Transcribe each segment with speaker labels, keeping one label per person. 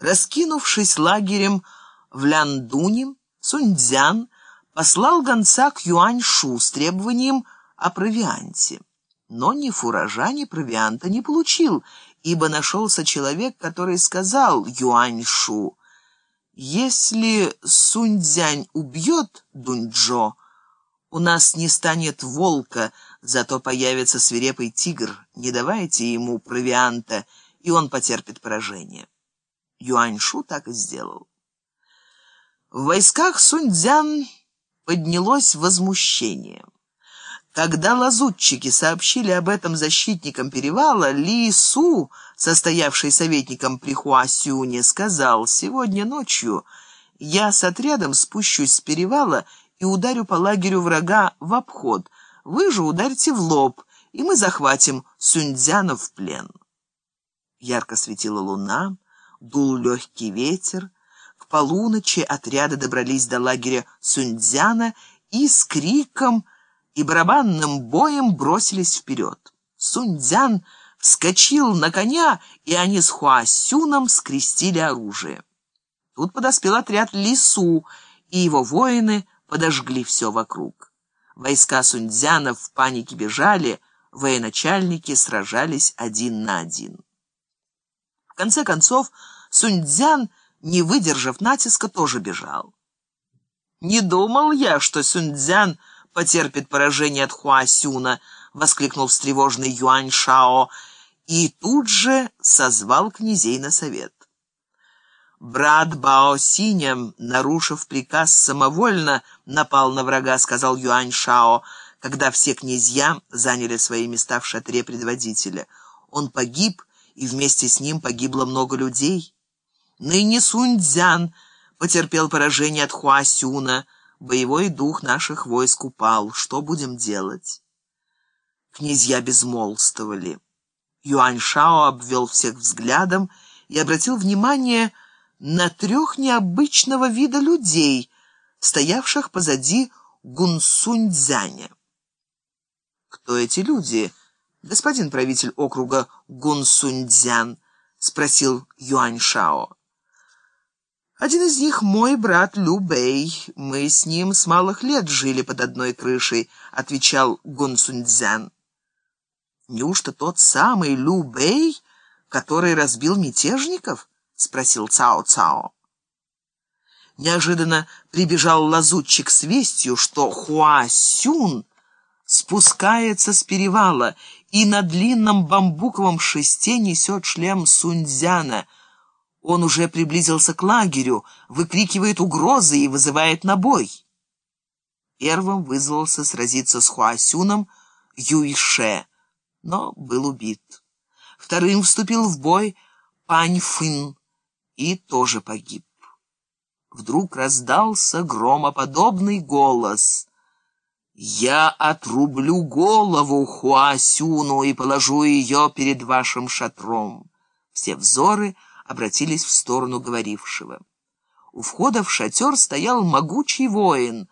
Speaker 1: Раскинувшись лагерем в Ляндуне, Суньцзян послал гонца к Юаньшу с требованием о провианте. Но ни фуража, ни провианта не получил, ибо нашелся человек, который сказал Юаньшу, «Если Суньцзянь убьет Дуньчжо, у нас не станет волка, зато появится свирепый тигр. Не давайте ему провианта, и он потерпит поражение». Юаньшу так и сделал. В войсках Суньцзян поднялось возмущение. Когда лазутчики сообщили об этом защитникам перевала, Ли Су, состоявший советником при Хуасюне, сказал, «Сегодня ночью я с отрядом спущусь с перевала и ударю по лагерю врага в обход. Вы же ударьте в лоб, и мы захватим Суньцзяна в плен». Ярко светила луна, дул легкий ветер. К полуночи отряды добрались до лагеря Суньцзяна и с криком и барабанным боем бросились вперед. Суньцзян вскочил на коня, и они с Хуасюном скрестили оружие. Тут подоспел отряд Лису, и его воины подожгли все вокруг. Войска Суньцзяна в панике бежали, военачальники сражались один на один. В конце концов, Суньцзян, не выдержав натиска, тоже бежал. «Не думал я, что Суньцзян потерпит поражение от Хуасюна», — воскликнул встревоженный Юань Шао, и тут же созвал князей на совет. «Брат Бао Синям, нарушив приказ, самовольно напал на врага», — сказал Юань Шао, когда все князья заняли свои места в шатре предводителя. «Он погиб, и вместе с ним погибло много людей». Ныне Суньцзян потерпел поражение от Хуасюна. Боевой дух наших войск упал. Что будем делать? Князья безмолвствовали. Юань Шао обвел всех взглядом и обратил внимание на трех необычного вида людей, стоявших позади Гунсуньцзяня. «Кто эти люди, господин правитель округа Гунсуньцзян?» — спросил Юань Шао. Один из них мой брат Лю Бэй. Мы с ним с малых лет жили под одной крышей, отвечал Гун Сунцзян. Неужто тот самый Лю Бэй, который разбил мятежников? спросил Цао Цао. Неожиданно прибежал лазутчик с вестью, что Хуа Сюн спускается с перевала и на длинном бамбуковом шесте несет шлем Сунцзяна — он уже приблизился к лагерю, выкрикивает угрозы и вызывает на бой. Первым вызвался сразиться с Хуасюном Юйше, но был убит. Вторым вступил в бой Пань Фын и тоже погиб. Вдруг раздался громоподобный голос. «Я отрублю голову Хуасюну и положу ее перед вашим шатром». Все взоры — обратились в сторону говорившего. У входа в шатер стоял могучий воин.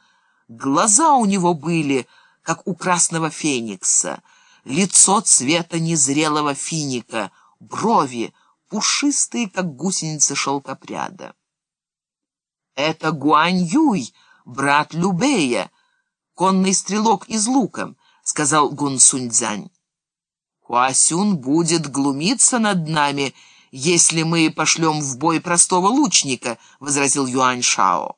Speaker 1: Глаза у него были, как у красного феникса, лицо цвета незрелого финика, брови пушистые, как гусеницы шелкопряда. «Это Гуань Юй, брат Любея, конный стрелок из лука», — сказал Гун Суньцзянь. «Хуасюн будет глумиться над нами», — если мы пошлем в бой простого лучника», — возразил Юань Шао.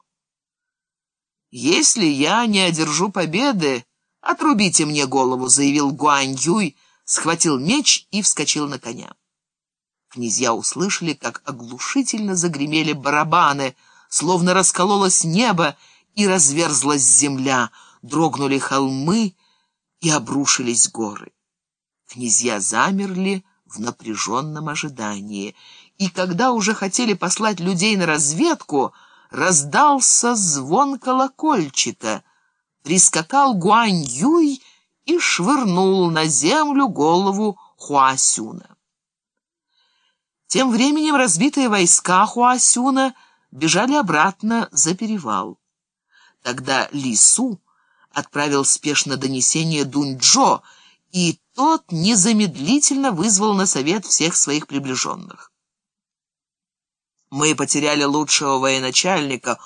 Speaker 1: «Если я не одержу победы, отрубите мне голову», — заявил Гуань Юй, схватил меч и вскочил на коня. Князья услышали, как оглушительно загремели барабаны, словно раскололось небо и разверзлась земля, дрогнули холмы и обрушились горы. Князья замерли, в напряженном ожидании. И когда уже хотели послать людей на разведку, раздался звон колокольчика. Прискакал Гуань Юй и швырнул на землю голову Хуасюна. Тем временем разбитые войска Хуасюна бежали обратно за перевал. Тогда Лису отправил спешно донесение Дуньчжо, и тот незамедлительно вызвал на совет всех своих приближенных. Мы потеряли лучшего военачальника,